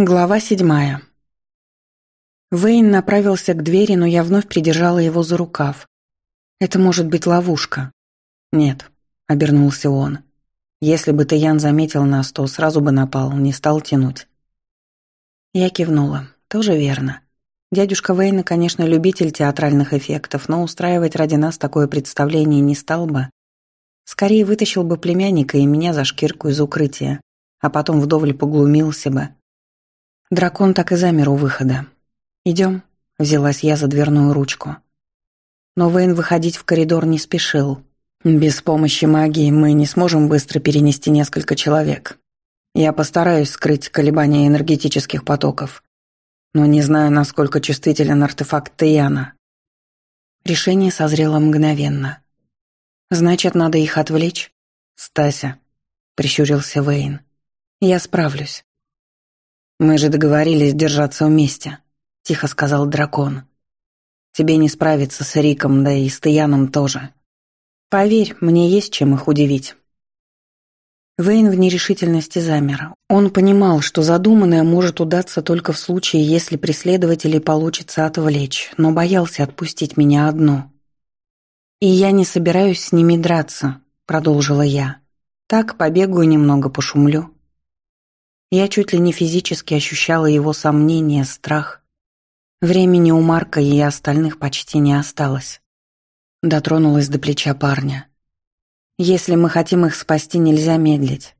Глава седьмая. Вейн направился к двери, но я вновь придержала его за рукав. «Это может быть ловушка». «Нет», — обернулся он. «Если бы Таян заметил нас, то сразу бы напал, не стал тянуть». Я кивнула. «Тоже верно. Дядюшка Вейна, конечно, любитель театральных эффектов, но устраивать ради нас такое представление не стал бы. Скорее вытащил бы племянника и меня за шкирку из укрытия, а потом вдоволь поглумился бы» Дракон так и замер у выхода. «Идем», — взялась я за дверную ручку. Но Вейн выходить в коридор не спешил. «Без помощи магии мы не сможем быстро перенести несколько человек. Я постараюсь скрыть колебания энергетических потоков, но не знаю, насколько чувствителен артефакт Таяна». Решение созрело мгновенно. «Значит, надо их отвлечь?» «Стася», — прищурился Вейн. «Я справлюсь». «Мы же договорились держаться вместе», — тихо сказал дракон. «Тебе не справиться с Риком, да и с Таяном тоже. Поверь, мне есть чем их удивить». Вейн в нерешительности замер. Он понимал, что задуманное может удаться только в случае, если преследователей получится отвлечь, но боялся отпустить меня одну. «И я не собираюсь с ними драться», — продолжила я. «Так, побегаю немного, пошумлю». Я чуть ли не физически ощущала его сомнения, страх. Времени у Марка и остальных почти не осталось. Дотронулась до плеча парня. «Если мы хотим их спасти, нельзя медлить».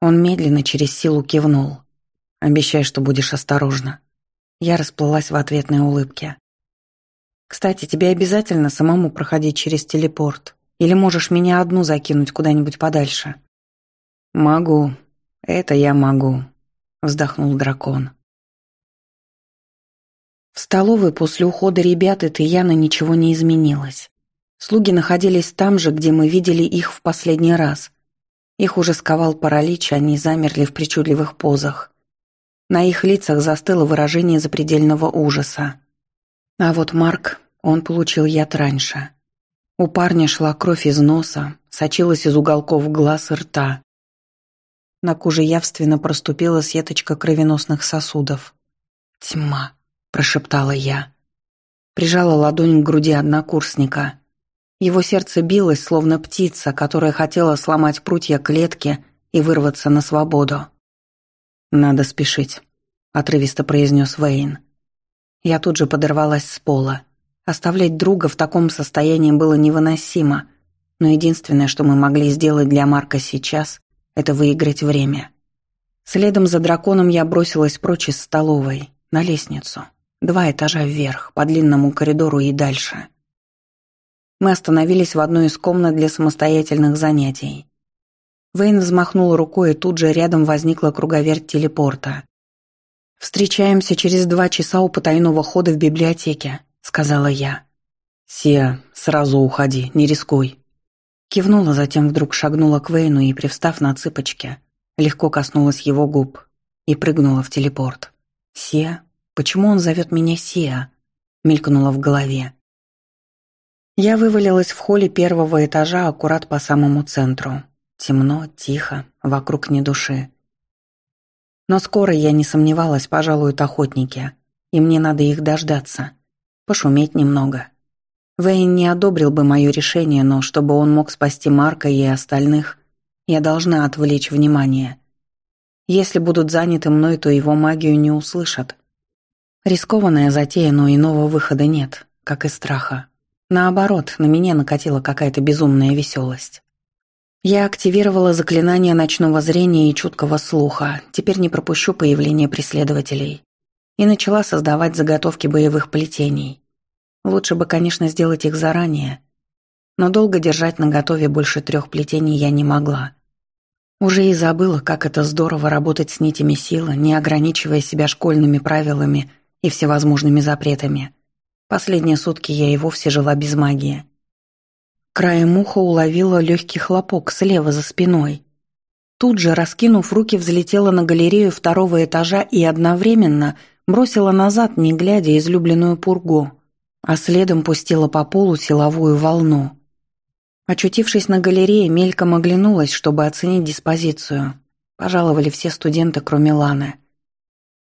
Он медленно через силу кивнул. «Обещай, что будешь осторожна». Я расплылась в ответной улыбке. «Кстати, тебе обязательно самому проходить через телепорт? Или можешь меня одну закинуть куда-нибудь подальше?» «Могу», «Это я могу», — вздохнул дракон. В столовой после ухода ребят и Таяна ничего не изменилось. Слуги находились там же, где мы видели их в последний раз. Их уже сковал паралич, они замерли в причудливых позах. На их лицах застыло выражение запредельного ужаса. А вот Марк, он получил яд раньше. У парня шла кровь из носа, сочилась из уголков глаз и рта. На коже явственно проступила сеточка кровеносных сосудов. «Тьма», — прошептала я. Прижала ладонь к груди однокурсника. Его сердце билось, словно птица, которая хотела сломать прутья клетки и вырваться на свободу. «Надо спешить», — отрывисто произнес Вейн. Я тут же подорвалась с пола. Оставлять друга в таком состоянии было невыносимо, но единственное, что мы могли сделать для Марка сейчас, это выиграть время. Следом за драконом я бросилась прочь из столовой, на лестницу. Два этажа вверх, по длинному коридору и дальше. Мы остановились в одной из комнат для самостоятельных занятий. Вейн взмахнул рукой, и тут же рядом возникла круговерть телепорта. «Встречаемся через два часа у потайного хода в библиотеке», — сказала я. «Сия, сразу уходи, не рискуй», Кивнула, затем вдруг шагнула к Вейну и, привстав на цыпочки, легко коснулась его губ и прыгнула в телепорт. «Сия? Почему он зовет меня Сия?» мелькнула в голове. Я вывалилась в холле первого этажа аккурат по самому центру. Темно, тихо, вокруг ни души. Но скоро я не сомневалась, пожалуют охотники, и мне надо их дождаться. Пошуметь немного, Вейн не одобрил бы мое решение, но чтобы он мог спасти Марка и остальных, я должна отвлечь внимание. Если будут заняты мной, то его магию не услышат. Рискованная затея, но иного выхода нет, как и страха. Наоборот, на меня накатила какая-то безумная веселость. Я активировала заклинание ночного зрения и чуткого слуха, теперь не пропущу появление преследователей. И начала создавать заготовки боевых плетений. Лучше бы, конечно, сделать их заранее, но долго держать на готове больше трех плетений я не могла. Уже и забыла, как это здорово работать с нитями силы, не ограничивая себя школьными правилами и всевозможными запретами. Последние сутки я и вовсе жила без магии. Краем уха уловила легкий хлопок слева за спиной. Тут же, раскинув руки, взлетела на галерею второго этажа и одновременно бросила назад, не глядя, излюбленную пургу а следом пустила по полу силовую волну. Очутившись на галерее, мельком оглянулась, чтобы оценить диспозицию. Пожаловали все студенты, кроме Ланы.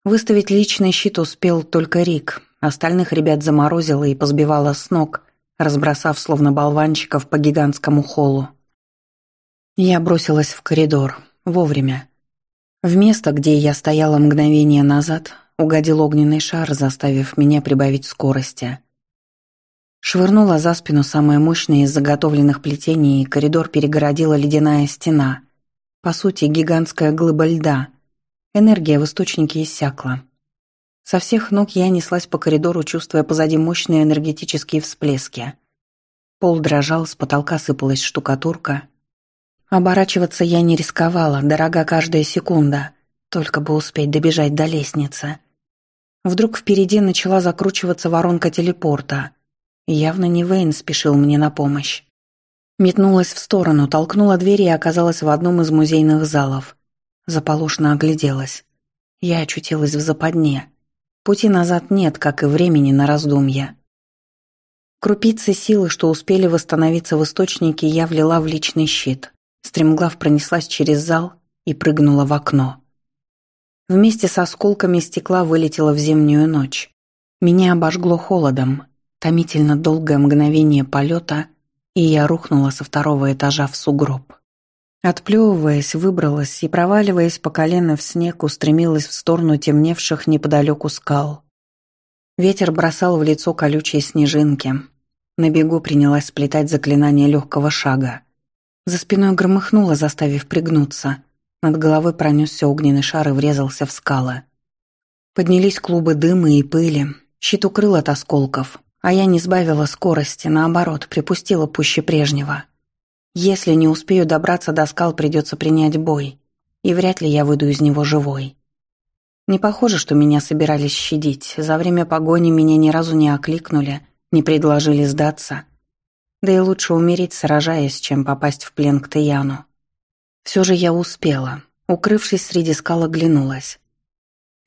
Выставить личный щит успел только Рик, остальных ребят заморозило и позбивало с ног, разбросав словно болванчиков по гигантскому холлу. Я бросилась в коридор, вовремя. В место, где я стояла мгновение назад, угодил огненный шар, заставив меня прибавить скорости. Швырнула за спину самое мощное из заготовленных плетений, и коридор перегородила ледяная стена. По сути, гигантская глыба льда. Энергия в источнике иссякла. Со всех ног я неслась по коридору, чувствуя позади мощные энергетические всплески. Пол дрожал, с потолка сыпалась штукатурка. Оборачиваться я не рисковала, дорога каждая секунда, только бы успеть добежать до лестницы. Вдруг впереди начала закручиваться воронка телепорта. Явно не Вейн спешил мне на помощь. Метнулась в сторону, толкнула дверь и оказалась в одном из музейных залов. Заполошно огляделась. Я очутилась в западне. Пути назад нет, как и времени на раздумья. Крупицы силы, что успели восстановиться в источнике, я влила в личный щит. Стремглав пронеслась через зал и прыгнула в окно. Вместе с осколками стекла вылетела в зимнюю ночь. Меня обожгло холодом, томительно долгое мгновение полета, и я рухнула со второго этажа в сугроб. Отплевываясь, выбралась и, проваливаясь по колено в снег, устремилась в сторону темневших неподалеку скал. Ветер бросал в лицо колючие снежинки. На бегу принялась сплетать заклинание легкого шага. За спиной громыхнуло, заставив пригнуться. Над головой пронесся огненный шар и врезался в скалы. Поднялись клубы дыма и пыли. Щит укрыл от осколков, а я не сбавила скорости, наоборот, припустила пуще прежнего. Если не успею добраться до скал, придется принять бой, и вряд ли я выйду из него живой. Не похоже, что меня собирались щадить. За время погони меня ни разу не окликнули, не предложили сдаться. Да и лучше умереть, сражаясь, чем попасть в плен к Таяну. Все же я успела. Укрывшись среди скал, оглянулась.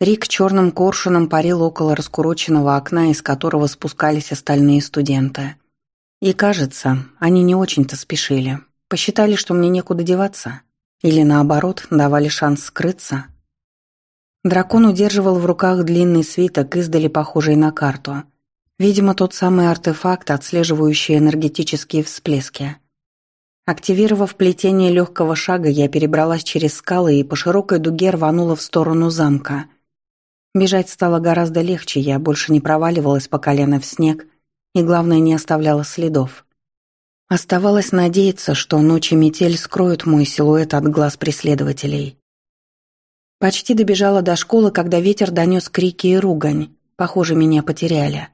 Рик черным коршуном парил около раскуроченного окна, из которого спускались остальные студенты. И кажется, они не очень-то спешили. Посчитали, что мне некуда деваться. Или наоборот, давали шанс скрыться. Дракон удерживал в руках длинный свиток, издали похожий на карту. Видимо, тот самый артефакт, отслеживающий энергетические всплески. Активировав плетение легкого шага, я перебралась через скалы и по широкой дуге рванула в сторону замка. Бежать стало гораздо легче, я больше не проваливалась по колено в снег – и, главное, не оставляла следов. Оставалось надеяться, что ночи метель скроют мой силуэт от глаз преследователей. Почти добежала до школы, когда ветер донес крики и ругань. Похоже, меня потеряли.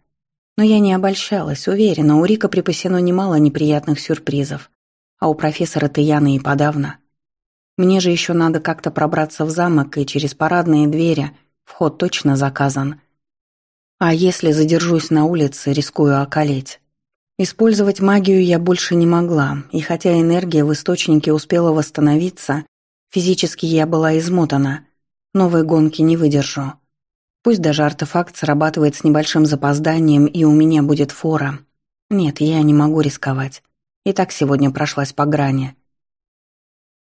Но я не обольщалась, уверена, у Рика припасено немало неприятных сюрпризов. А у профессора Таяны и подавно. Мне же еще надо как-то пробраться в замок, и через парадные двери вход точно заказан. А если задержусь на улице, рискую околеть. Использовать магию я больше не могла, и хотя энергия в источнике успела восстановиться, физически я была измотана. Новой гонки не выдержу. Пусть даже артефакт срабатывает с небольшим запозданием, и у меня будет фора. Нет, я не могу рисковать. И так сегодня прошлась по грани.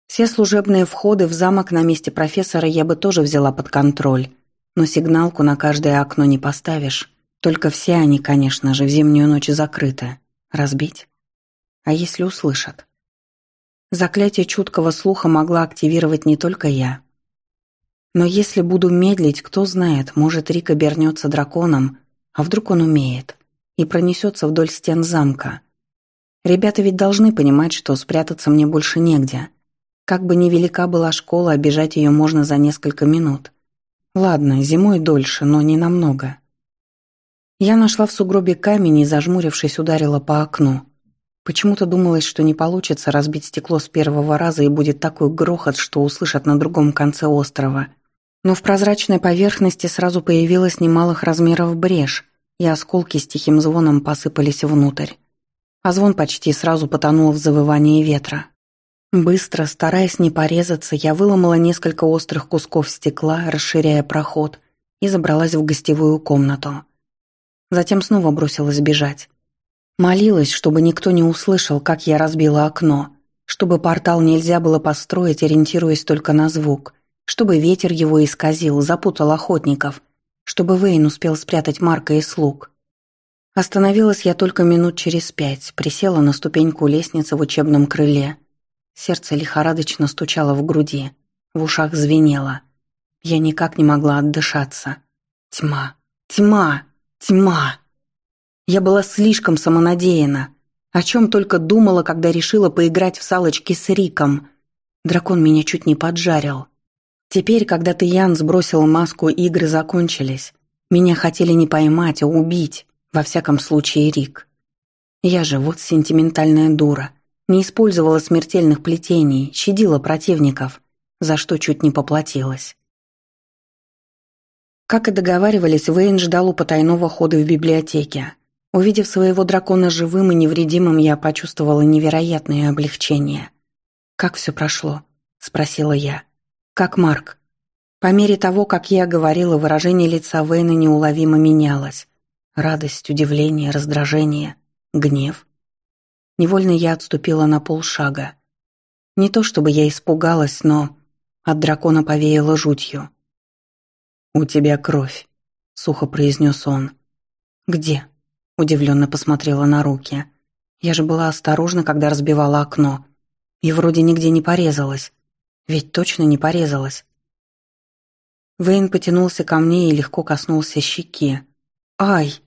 Все служебные входы в замок на месте профессора я бы тоже взяла под контроль, но сигналку на каждое окно не поставишь. Только все они, конечно же, в зимнюю ночь закрыты. Разбить? А если услышат? Заклятие чуткого слуха могла активировать не только я. Но если буду медлить, кто знает, может, Рик обернется драконом, а вдруг он умеет, и пронесется вдоль стен замка. Ребята ведь должны понимать, что спрятаться мне больше негде. Как бы ни велика была школа, обижать ее можно за несколько минут. Ладно, зимой дольше, но не намного. Я нашла в сугробе камень и, зажмурившись, ударила по окну. Почему-то думалось, что не получится разбить стекло с первого раза и будет такой грохот, что услышат на другом конце острова. Но в прозрачной поверхности сразу появилась немалых размеров брешь, и осколки с тихим звоном посыпались внутрь. А звон почти сразу потонул в завывании ветра. Быстро, стараясь не порезаться, я выломала несколько острых кусков стекла, расширяя проход, и забралась в гостевую комнату. Затем снова бросилась бежать. Молилась, чтобы никто не услышал, как я разбила окно, чтобы портал нельзя было построить, ориентируясь только на звук, чтобы ветер его исказил, запутал охотников, чтобы Вейн успел спрятать Марка и слуг. Остановилась я только минут через пять, присела на ступеньку лестницы в учебном крыле. Сердце лихорадочно стучало в груди, в ушах звенело. Я никак не могла отдышаться. Тьма, тьма, тьма. Я была слишком самонадеяна. О чем только думала, когда решила поиграть в салочки с Риком. Дракон меня чуть не поджарил. Теперь, когда ты, Ян, сбросил маску, игры закончились. Меня хотели не поймать, а убить. Во всяком случае, Рик. Я же вот сентиментальная дура. Не использовала смертельных плетений, щадила противников, за что чуть не поплатилась. Как и договаривались, Вейн ждал у потайного хода в библиотеке. Увидев своего дракона живым и невредимым, я почувствовала невероятное облегчение. «Как все прошло?» – спросила я. «Как Марк?» По мере того, как я говорила, выражение лица Вейна неуловимо менялось. Радость, удивление, раздражение, гнев. Невольно я отступила на полшага. Не то чтобы я испугалась, но от дракона повеяло жутью. «У тебя кровь», — сухо произнес он. «Где?» — удивленно посмотрела на руки. «Я же была осторожна, когда разбивала окно. И вроде нигде не порезалась. Ведь точно не порезалась». Вейн потянулся ко мне и легко коснулся щеки. «Ай!»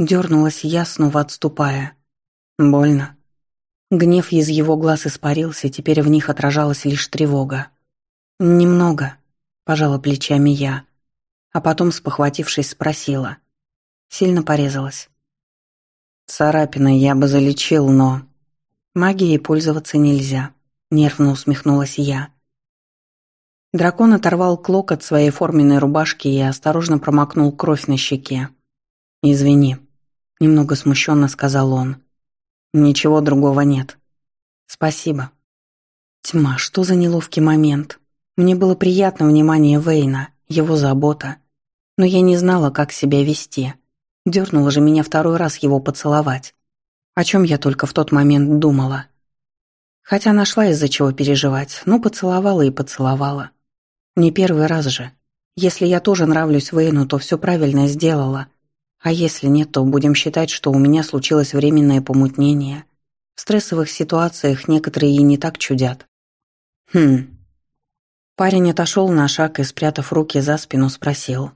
Дернулась я, снова отступая. Больно. Гнев из его глаз испарился, теперь в них отражалась лишь тревога. «Немного», — пожала плечами я, а потом, спохватившись, спросила. Сильно порезалась. «Царапины я бы залечил, но...» «Магией пользоваться нельзя», — нервно усмехнулась я. Дракон оторвал клок от своей форменной рубашки и осторожно промокнул кровь на щеке. «Извини», немного смущенно сказал он. Ничего другого нет. Спасибо. Тьма, что за неловкий момент. Мне было приятно внимание Вейна, его забота. Но я не знала, как себя вести. Дернула же меня второй раз его поцеловать. О чем я только в тот момент думала. Хотя нашла из-за чего переживать, но поцеловала и поцеловала. Не первый раз же. Если я тоже нравлюсь Вейну, то все правильно сделала – а если нет, то будем считать, что у меня случилось временное помутнение. В стрессовых ситуациях некоторые и не так чудят. Хм. Парень отошел на шаг и, спрятав руки за спину, спросил.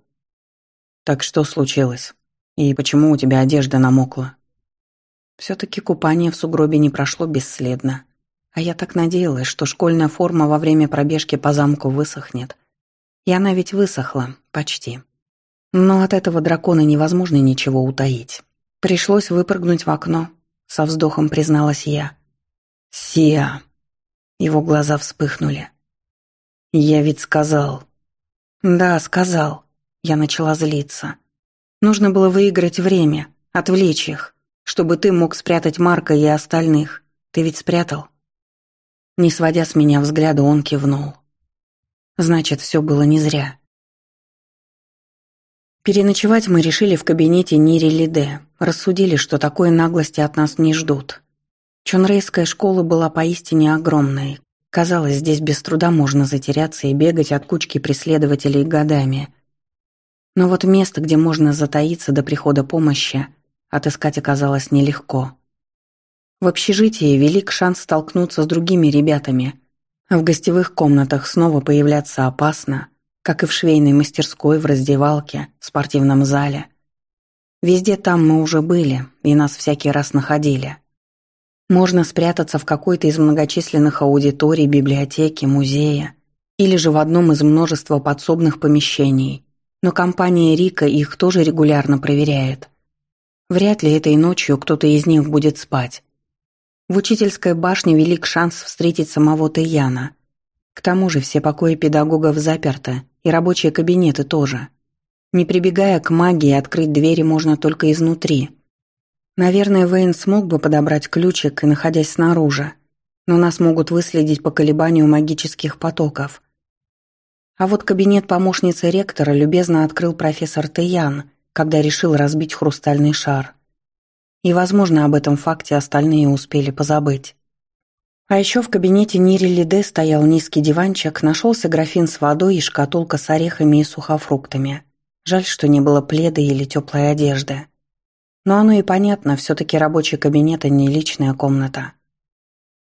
«Так что случилось? И почему у тебя одежда намокла?» Все-таки купание в сугробе не прошло бесследно. А я так надеялась, что школьная форма во время пробежки по замку высохнет. И она ведь высохла, почти. Но от этого дракона невозможно ничего утаить. Пришлось выпрыгнуть в окно, со вздохом призналась я. «Сия!» Его глаза вспыхнули. «Я ведь сказал». «Да, сказал». Я начала злиться. Нужно было выиграть время, отвлечь их, чтобы ты мог спрятать Марка и остальных. Ты ведь спрятал?» Не сводя с меня взгляда, он кивнул. «Значит, все было не зря». Переночевать мы решили в кабинете Нири Лиде. Рассудили, что такой наглости от нас не ждут. Чонрейская школа была поистине огромной. Казалось, здесь без труда можно затеряться и бегать от кучки преследователей годами. Но вот место, где можно затаиться до прихода помощи, отыскать оказалось нелегко. В общежитии велик шанс столкнуться с другими ребятами. В гостевых комнатах снова появляться опасно – как и в швейной мастерской, в раздевалке, в спортивном зале. Везде там мы уже были, и нас всякий раз находили. Можно спрятаться в какой-то из многочисленных аудиторий, библиотеки, музея, или же в одном из множества подсобных помещений, но компания Рика их тоже регулярно проверяет. Вряд ли этой ночью кто-то из них будет спать. В учительской башне велик шанс встретить самого Таяна. К тому же все покои педагогов заперты, и рабочие кабинеты тоже. Не прибегая к магии, открыть двери можно только изнутри. Наверное, Вейн смог бы подобрать ключик и находясь снаружи, но нас могут выследить по колебанию магических потоков. А вот кабинет помощницы ректора любезно открыл профессор Таян, когда решил разбить хрустальный шар. И, возможно, об этом факте остальные успели позабыть. А еще в кабинете Нири Лиде стоял низкий диванчик, нашелся графин с водой и шкатулка с орехами и сухофруктами. Жаль, что не было пледа или теплой одежды. Но оно и понятно, все-таки рабочий кабинет, а не личная комната.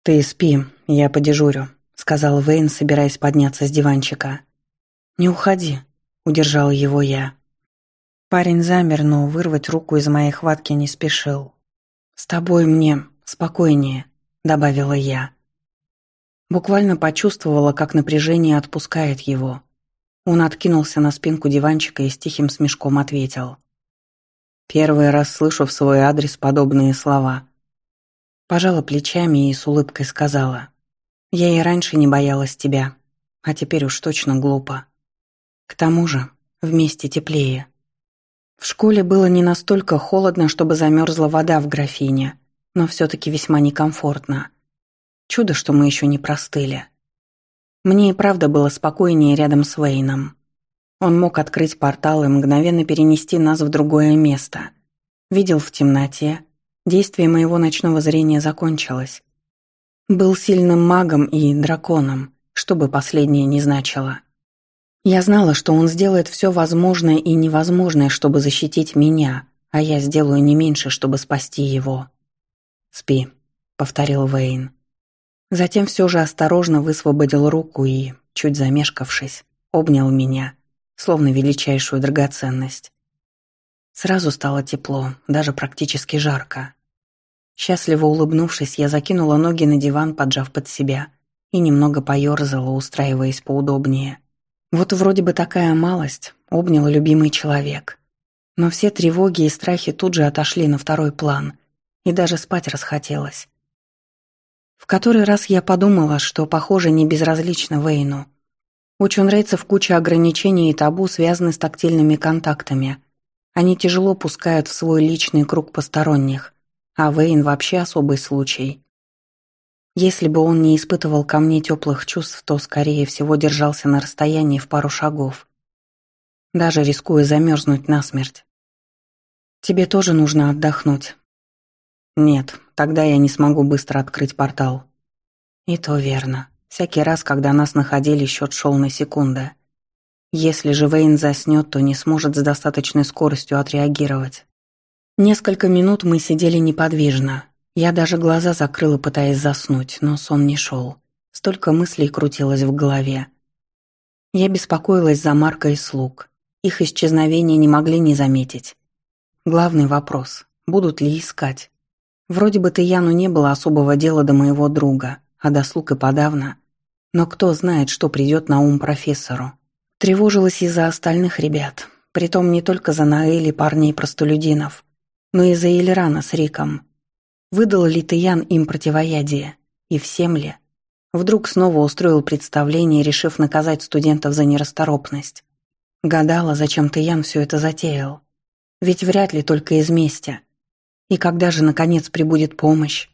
«Ты спи, я подежурю», — сказал Вейн, собираясь подняться с диванчика. «Не уходи», — удержал его я. Парень замер, но вырвать руку из моей хватки не спешил. «С тобой мне спокойнее», — добавила я. Буквально почувствовала, как напряжение отпускает его. Он откинулся на спинку диванчика и с тихим смешком ответил. «Первый раз слышу в свой адрес подобные слова». Пожала плечами и с улыбкой сказала. «Я и раньше не боялась тебя, а теперь уж точно глупо. К тому же, вместе теплее». В школе было не настолько холодно, чтобы замерзла вода в графине, но все-таки весьма некомфортно. Чудо, что мы еще не простыли. Мне и правда было спокойнее рядом с Вейном. Он мог открыть портал и мгновенно перенести нас в другое место. Видел в темноте. Действие моего ночного зрения закончилось. Был сильным магом и драконом, что бы последнее ни значило. Я знала, что он сделает все возможное и невозможное, чтобы защитить меня, а я сделаю не меньше, чтобы спасти его. «Спи», — повторил Вейн. Затем все же осторожно высвободил руку и, чуть замешкавшись, обнял меня, словно величайшую драгоценность. Сразу стало тепло, даже практически жарко. Счастливо улыбнувшись, я закинула ноги на диван, поджав под себя, и немного поёрзала, устраиваясь поудобнее. Вот вроде бы такая малость, обнял любимый человек. Но все тревоги и страхи тут же отошли на второй план, и даже спать расхотелось. В который раз я подумала, что, похоже, не безразлично Вейну. У чунрейцев куча ограничений и табу связаны с тактильными контактами. Они тяжело пускают в свой личный круг посторонних, а Вейн вообще особый случай. Если бы он не испытывал ко мне теплых чувств, то, скорее всего, держался на расстоянии в пару шагов, даже рискуя замерзнуть насмерть. «Тебе тоже нужно отдохнуть». «Нет, тогда я не смогу быстро открыть портал». «И то верно. Всякий раз, когда нас находили, счет шел на секунды. Если же Вейн заснет, то не сможет с достаточной скоростью отреагировать». Несколько минут мы сидели неподвижно, я даже глаза закрыла, пытаясь заснуть, но сон не шел. Столько мыслей крутилось в голове. Я беспокоилась за Марка и слуг. Их исчезновение не могли не заметить. Главный вопрос – будут ли искать? Вроде бы Таяну не было особого дела до моего друга, а до слуг и подавно. Но кто знает, что придет на ум профессору. Тревожилась из-за остальных ребят. Притом не только за Наэли парней-простолюдинов, но и за Эльрана с Риком. Выдал ли Таян им противоядие? И всем ли? Вдруг снова устроил представление, решив наказать студентов за нерасторопность. Гадала, зачем Таян все это затеял. Ведь вряд ли только из мести. И когда же, наконец, прибудет помощь?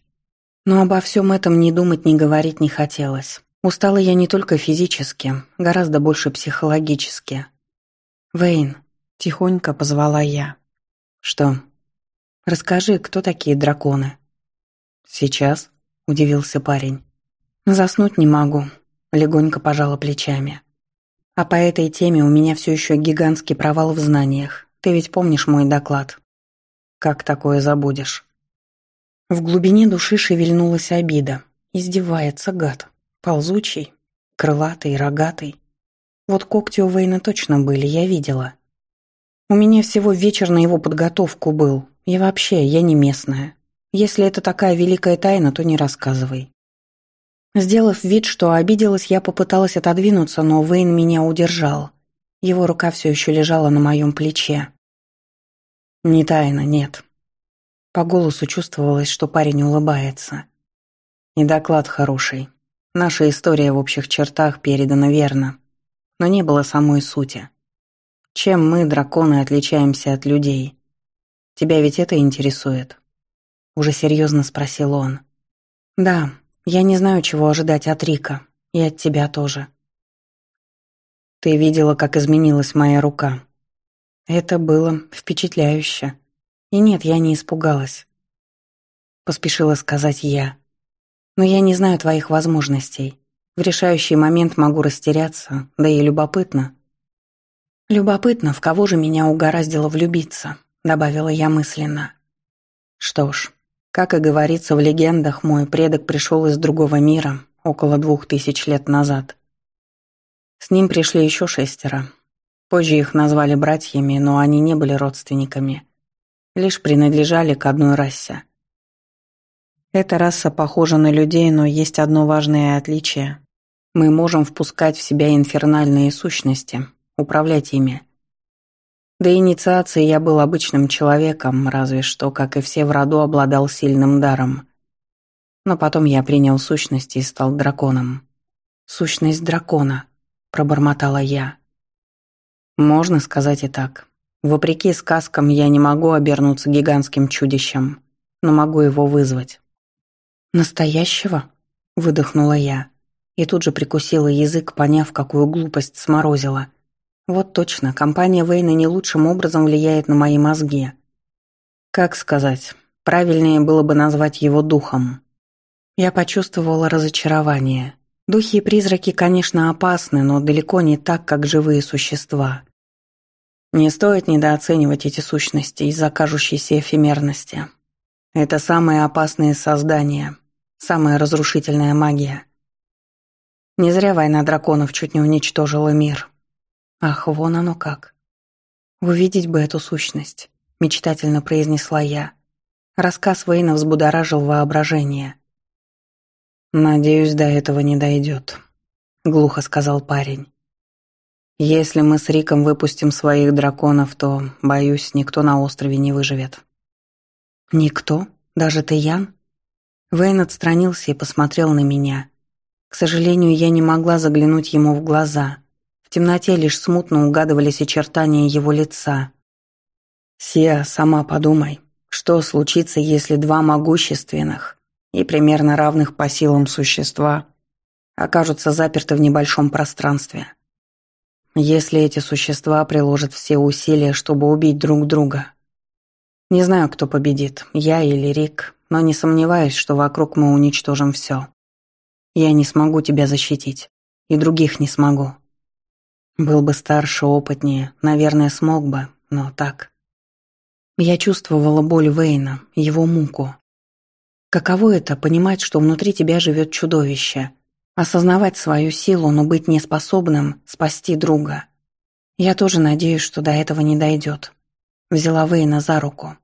Но обо всем этом ни думать, ни говорить не хотелось. Устала я не только физически, гораздо больше психологически. «Вейн», — тихонько позвала я. «Что?» «Расскажи, кто такие драконы?» «Сейчас?» – удивился парень. «Заснуть не могу», – легонько пожала плечами. «А по этой теме у меня все еще гигантский провал в знаниях. Ты ведь помнишь мой доклад?» «Как такое забудешь?» В глубине души шевельнулась обида. Издевается гад. Ползучий, крылатый, рогатый. Вот когти у Вейна точно были, я видела. У меня всего вечер на его подготовку был. И вообще, я не местная. Если это такая великая тайна, то не рассказывай. Сделав вид, что обиделась, я попыталась отодвинуться, но Вейн меня удержал. Его рука все еще лежала на моем плече. Не тайна, нет. По голосу чувствовалось, что парень улыбается. И доклад хороший. Наша история в общих чертах передана верно, но не было самой сути. Чем мы, драконы, отличаемся от людей? Тебя ведь это интересует? Уже серьезно спросил он. «Да, я не знаю, чего ожидать от Рика. И от тебя тоже». «Ты видела, как изменилась моя рука?» Это было впечатляюще. И нет, я не испугалась. Поспешила сказать я. Но я не знаю твоих возможностей. В решающий момент могу растеряться, да и любопытно. Любопытно, в кого же меня угораздило влюбиться, добавила я мысленно. Что ж, как и говорится в легендах, мой предок пришел из другого мира около двух тысяч лет назад. С ним пришли еще шестеро. Позже их назвали братьями, но они не были родственниками. Лишь принадлежали к одной расе. Эта раса похожа на людей, но есть одно важное отличие. Мы можем впускать в себя инфернальные сущности, управлять ими. До инициации я был обычным человеком, разве что, как и все в роду, обладал сильным даром. Но потом я принял сущность и стал драконом. «Сущность дракона», — пробормотала я. Можно сказать и так. Вопреки сказкам, я не могу обернуться гигантским чудищем, но могу его вызвать. «Настоящего?» — выдохнула я. И тут же прикусила язык, поняв, какую глупость сморозила. Вот точно, компания Вейна не лучшим образом влияет на мои мозги. Как сказать, правильнее было бы назвать его духом. Я почувствовала разочарование. Духи и призраки, конечно, опасны, но далеко не так, как живые существа. Не стоит недооценивать эти сущности из-за кажущейся эфемерности. Это самые опасные создания, Самая разрушительная магия. Не зря война драконов чуть не уничтожила мир. Ах, вон оно как. Увидеть бы эту сущность, мечтательно произнесла я. Рассказ Вейна взбудоражил воображение. «Надеюсь, до этого не дойдет», — глухо сказал парень. «Если мы с Риком выпустим своих драконов, то, боюсь, никто на острове не выживет». «Никто? Даже ты, Ян?» Вейн отстранился и посмотрел на меня. К сожалению, я не могла заглянуть ему в глаза. В темноте лишь смутно угадывались очертания его лица. «Сия, сама подумай, что случится, если два могущественных и примерно равных по силам существа окажутся заперты в небольшом пространстве? Если эти существа приложат все усилия, чтобы убить друг друга? Не знаю, кто победит, я или Рик, но не сомневаюсь, что вокруг мы уничтожим все. Я не смогу тебя защитить, и других не смогу. Был бы старше, опытнее, наверное, смог бы, но так. Я чувствовала боль Вейна, его муку. Каково это — понимать, что внутри тебя живет чудовище, осознавать свою силу, но быть неспособным спасти друга. Я тоже надеюсь, что до этого не дойдет. Взяла Вейна за руку.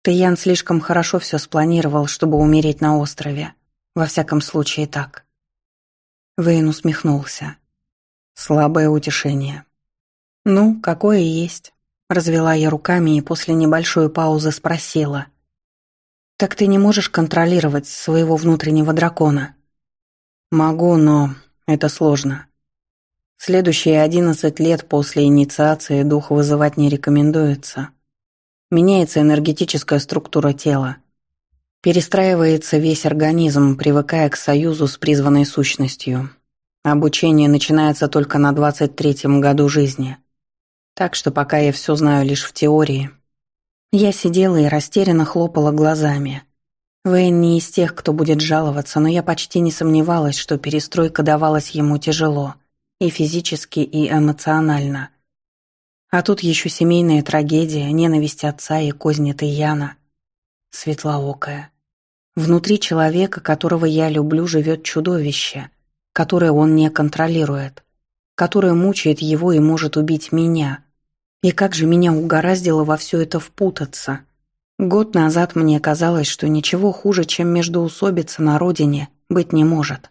Таян слишком хорошо все спланировал, чтобы умереть на острове. Во всяком случае, так. Вейн усмехнулся. Слабое утешение. «Ну, какое есть», — развела я руками и после небольшой паузы спросила. «Так ты не можешь контролировать своего внутреннего дракона?» «Могу, но это сложно. Следующие одиннадцать лет после инициации дух вызывать не рекомендуется. Меняется энергетическая структура тела. Перестраивается весь организм, привыкая к союзу с призванной сущностью. Обучение начинается только на 23-м году жизни. Так что пока я все знаю лишь в теории. Я сидела и растерянно хлопала глазами. Вейн не из тех, кто будет жаловаться, но я почти не сомневалась, что перестройка давалась ему тяжело. И физически, и эмоционально – а тут еще семейная трагедия, ненависть отца и козни Таяна. Светлоокая. Внутри человека, которого я люблю, живет чудовище, которое он не контролирует, которое мучает его и может убить меня. И как же меня угораздило во все это впутаться. Год назад мне казалось, что ничего хуже, чем междоусобица на родине, быть не может.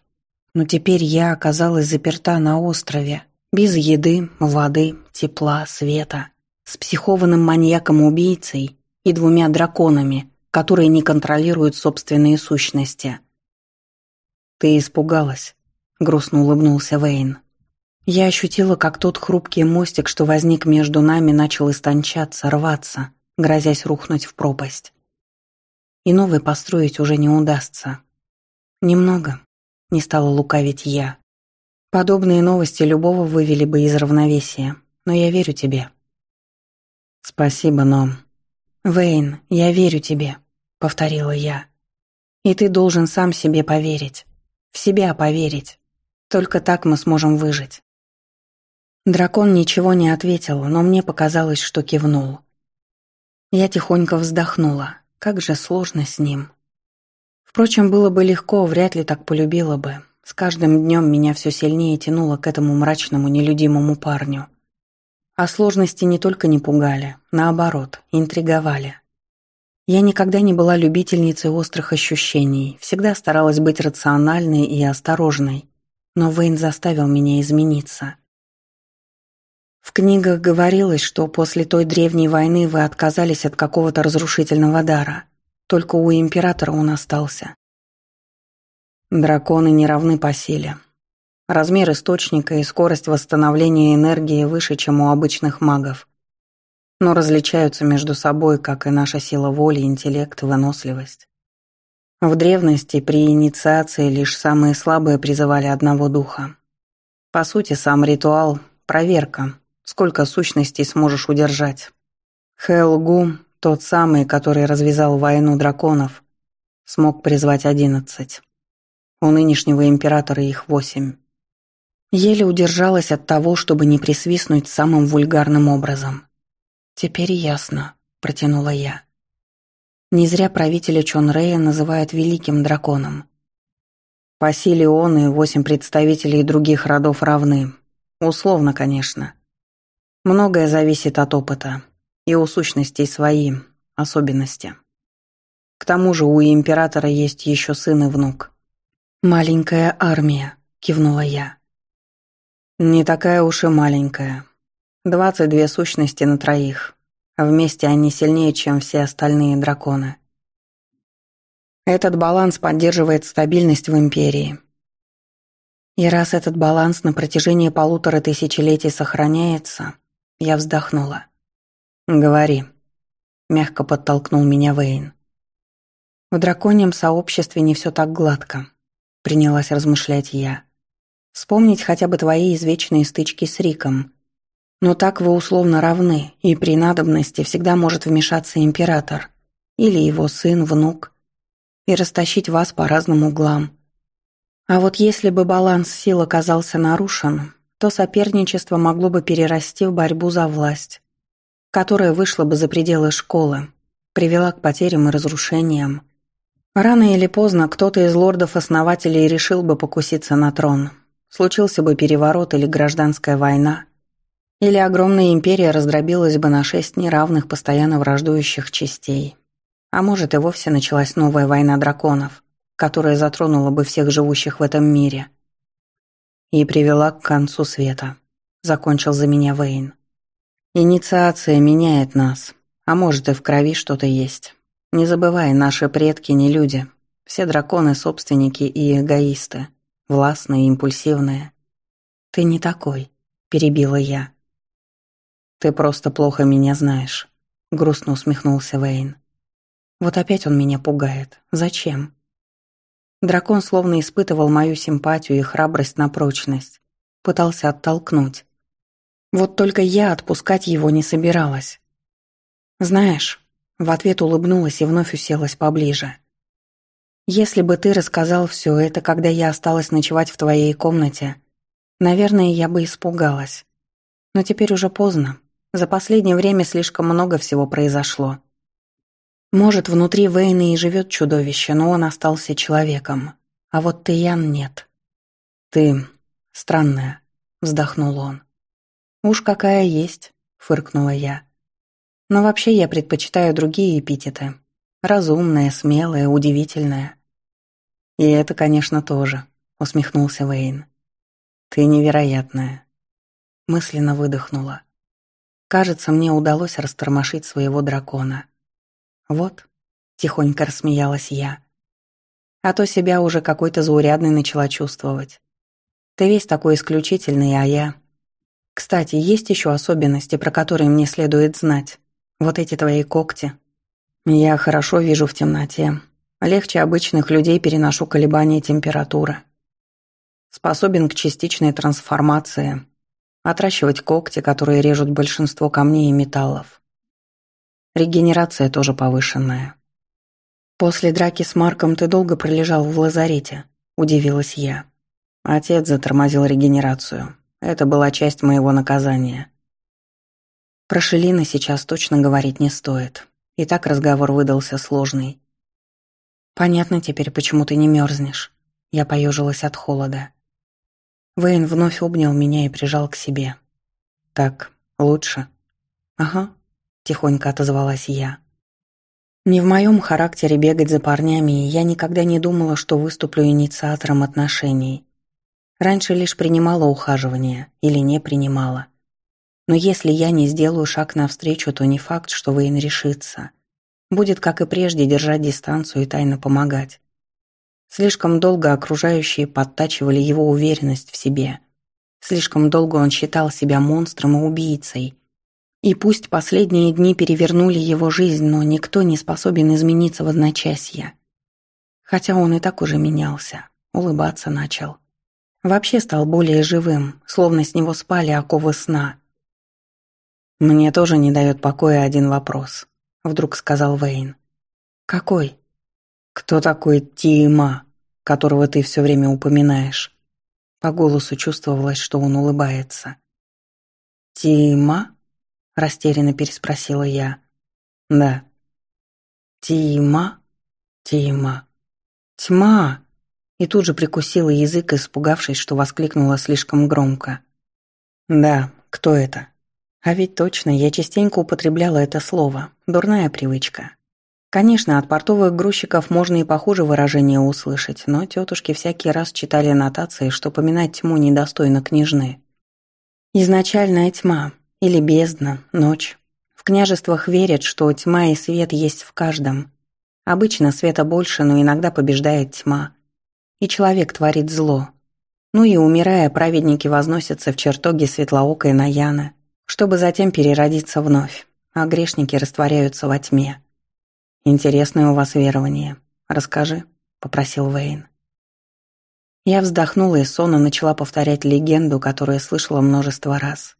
Но теперь я оказалась заперта на острове, без еды, воды, тепла, света. С психованным маньяком-убийцей и двумя драконами, которые не контролируют собственные сущности. «Ты испугалась», — грустно улыбнулся Вейн. Я ощутила, как тот хрупкий мостик, что возник между нами, начал истончаться, рваться, грозясь рухнуть в пропасть. И новый построить уже не удастся. Немного, не стала лукавить я. Подобные новости любого вывели бы из равновесия, но я верю тебе. Спасибо, но... Вейн, я верю тебе, повторила я. И ты должен сам себе поверить. В себя поверить. Только так мы сможем выжить. Дракон ничего не ответил, но мне показалось, что кивнул. Я тихонько вздохнула. Как же сложно с ним. Впрочем, было бы легко, вряд ли так полюбила бы. С каждым днем меня все сильнее тянуло к этому мрачному, нелюдимому парню. А сложности не только не пугали, наоборот, интриговали. Я никогда не была любительницей острых ощущений, всегда старалась быть рациональной и осторожной, но Вейн заставил меня измениться. В книгах говорилось, что после той древней войны вы отказались от какого-то разрушительного дара. Только у императора он остался. Драконы не равны по силе. Размер источника и скорость восстановления энергии выше, чем у обычных магов. Но различаются между собой, как и наша сила воли, интеллект, выносливость. В древности при инициации лишь самые слабые призывали одного духа. По сути, сам ритуал – проверка, сколько сущностей сможешь удержать. Хелгу, тот самый, который развязал войну драконов, смог призвать одиннадцать. У нынешнего императора их восемь. Еле удержалась от того, чтобы не присвистнуть самым вульгарным образом. «Теперь ясно», — протянула я. Не зря правителя Чон Рэя называют великим драконом. По силе он и восемь представителей других родов равны. Условно, конечно. Многое зависит от опыта. И у сущностей свои особенности. К тому же у императора есть еще сын и внук. «Маленькая армия», — кивнула я. «Не такая уж и маленькая. Двадцать две сущности на троих. Вместе они сильнее, чем все остальные драконы. Этот баланс поддерживает стабильность в Империи. И раз этот баланс на протяжении полутора тысячелетий сохраняется, я вздохнула. «Говори», — мягко подтолкнул меня Вейн. В драконьем сообществе не все так гладко принялась размышлять я. Вспомнить хотя бы твои извечные стычки с Риком. Но так вы условно равны, и при надобности всегда может вмешаться император или его сын, внук, и растащить вас по разным углам. А вот если бы баланс сил оказался нарушен, то соперничество могло бы перерасти в борьбу за власть, которая вышла бы за пределы школы, привела к потерям и разрушениям, Рано или поздно кто-то из лордов-основателей решил бы покуситься на трон. Случился бы переворот или гражданская война. Или огромная империя раздробилась бы на шесть неравных, постоянно враждующих частей. А может, и вовсе началась новая война драконов, которая затронула бы всех живущих в этом мире. И привела к концу света. Закончил за меня Вейн. Инициация меняет нас, а может и в крови что-то есть. Не забывай, наши предки не люди. Все драконы – собственники и эгоисты. Властные, импульсивные. Ты не такой, перебила я. Ты просто плохо меня знаешь, грустно усмехнулся Вейн. Вот опять он меня пугает. Зачем? Дракон словно испытывал мою симпатию и храбрость на прочность. Пытался оттолкнуть. Вот только я отпускать его не собиралась. Знаешь, в ответ улыбнулась и вновь уселась поближе. «Если бы ты рассказал все это, когда я осталась ночевать в твоей комнате, наверное, я бы испугалась. Но теперь уже поздно. За последнее время слишком много всего произошло. Может, внутри Вейна и живет чудовище, но он остался человеком. А вот ты, Ян, нет. Ты странная», — вздохнул он. «Уж какая есть», — фыркнула я. Но вообще я предпочитаю другие эпитеты. Разумная, смелая, удивительная. И это, конечно, тоже, усмехнулся Вейн. Ты невероятная. Мысленно выдохнула. Кажется, мне удалось растормошить своего дракона. Вот, тихонько рассмеялась я. А то себя уже какой-то заурядной начала чувствовать. Ты весь такой исключительный, а я... Кстати, есть еще особенности, про которые мне следует знать. Вот эти твои когти. Я хорошо вижу в темноте. Легче обычных людей переношу колебания температуры. Способен к частичной трансформации. Отращивать когти, которые режут большинство камней и металлов. Регенерация тоже повышенная. «После драки с Марком ты долго пролежал в лазарете», – удивилась я. Отец затормозил регенерацию. Это была часть моего наказания. Про Шелина сейчас точно говорить не стоит. И так разговор выдался сложный. «Понятно теперь, почему ты не мерзнешь». Я поежилась от холода. Вейн вновь обнял меня и прижал к себе. «Так, лучше?» «Ага», — тихонько отозвалась я. Не в моем характере бегать за парнями, и я никогда не думала, что выступлю инициатором отношений. Раньше лишь принимала ухаживание или не принимала. Но если я не сделаю шаг навстречу, то не факт, что Вейн решится. Будет, как и прежде, держать дистанцию и тайно помогать. Слишком долго окружающие подтачивали его уверенность в себе. Слишком долго он считал себя монстром и убийцей. И пусть последние дни перевернули его жизнь, но никто не способен измениться в одночасье. Хотя он и так уже менялся, улыбаться начал. Вообще стал более живым, словно с него спали оковы сна. «Мне тоже не дает покоя один вопрос», — вдруг сказал Вейн. «Какой?» «Кто такой Тима, которого ты все время упоминаешь?» По голосу чувствовалось, что он улыбается. «Тима?» – растерянно переспросила я. «Да». «Тима? Тима? Тьма!» И тут же прикусила язык, испугавшись, что воскликнула слишком громко. «Да, кто это?» А ведь точно, я частенько употребляла это слово. Дурная привычка. Конечно, от портовых грузчиков можно и похуже выражения услышать, но тетушки всякий раз читали аннотации, что поминать тьму недостойно княжны. Изначальная тьма, или бездна, ночь. В княжествах верят, что тьма и свет есть в каждом. Обычно света больше, но иногда побеждает тьма. И человек творит зло. Ну и, умирая, праведники возносятся в чертоги светлоокой Наяна, чтобы затем переродиться вновь, а грешники растворяются во тьме. «Интересное у вас верование. Расскажи», — попросил Вейн. Я вздохнула и сонно начала повторять легенду, которую слышала множество раз.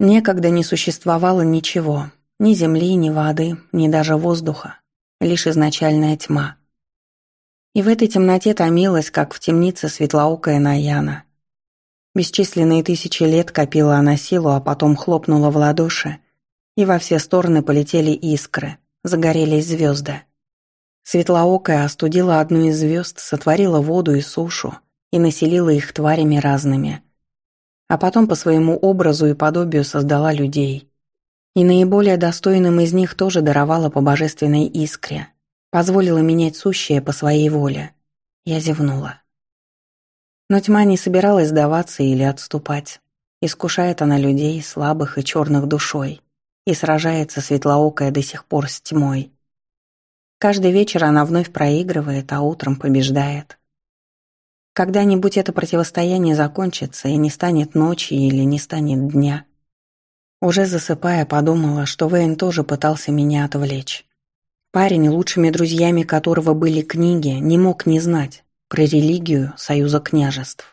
Некогда не существовало ничего, ни земли, ни воды, ни даже воздуха, лишь изначальная тьма. И в этой темноте томилась, как в темнице светлоокая Наяна. Бесчисленные тысячи лет копила она силу, а потом хлопнула в ладоши, и во все стороны полетели искры — загорелись звезды. Светлоокая остудила одну из звезд, сотворила воду и сушу и населила их тварями разными. А потом по своему образу и подобию создала людей. И наиболее достойным из них тоже даровала по божественной искре, позволила менять сущее по своей воле. Я зевнула. Но тьма не собиралась сдаваться или отступать. Искушает она людей, слабых и черных душой и сражается светлоокая до сих пор с тьмой. Каждый вечер она вновь проигрывает, а утром побеждает. Когда-нибудь это противостояние закончится, и не станет ночи или не станет дня. Уже засыпая, подумала, что Вейн тоже пытался меня отвлечь. Парень, лучшими друзьями которого были книги, не мог не знать про религию Союза княжеств.